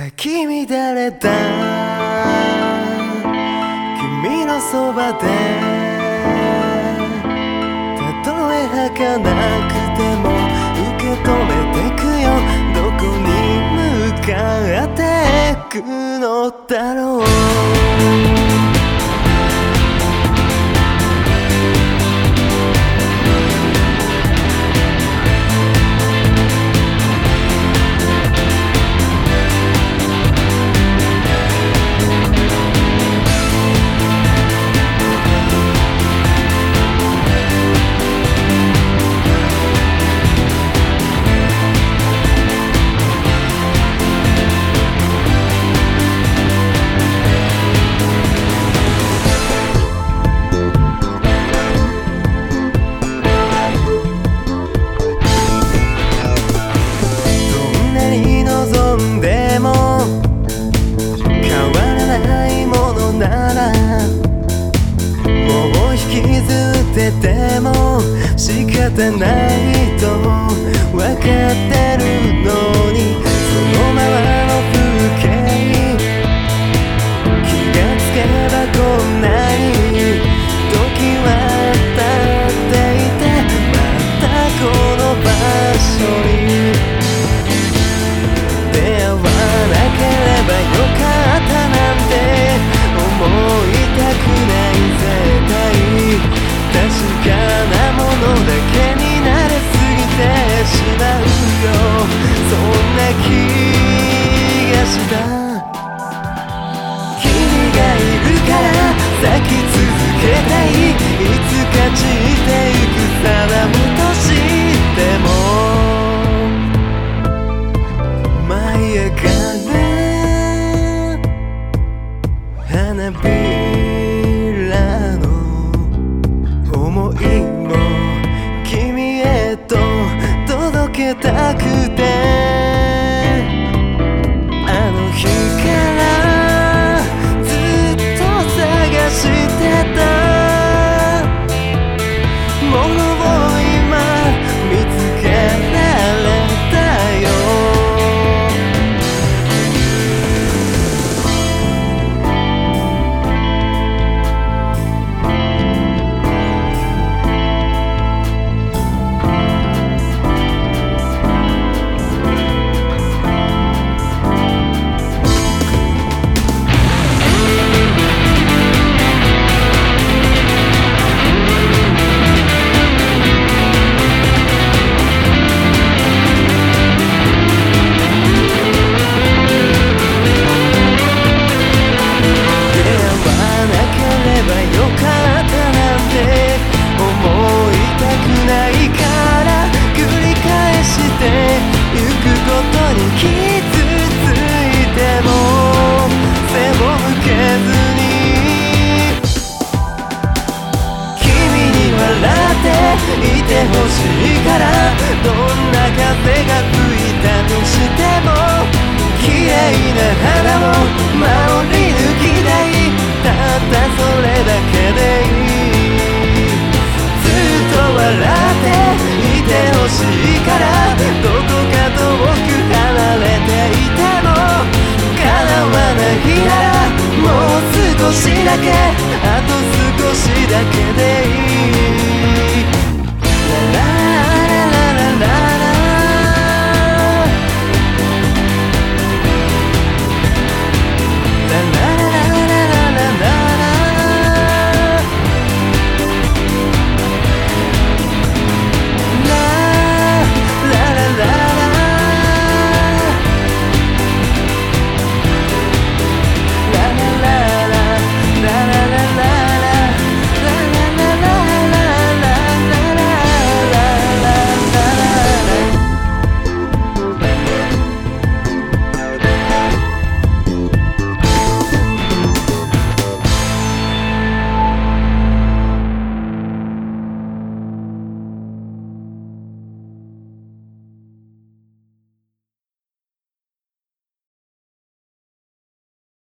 咲き乱れた君のそばで。たとえ儚くても受け止めてくよ。どこに向かってくのだろう。ても仕方ないと分かってつか散ってゆくいてほしいからどんな風が吹いたとしても綺麗な花を守り抜きたいたったそれだけでいいずっと笑っていてほしいからどこか遠く離れていても叶わないならもう少しだけあと少しだけで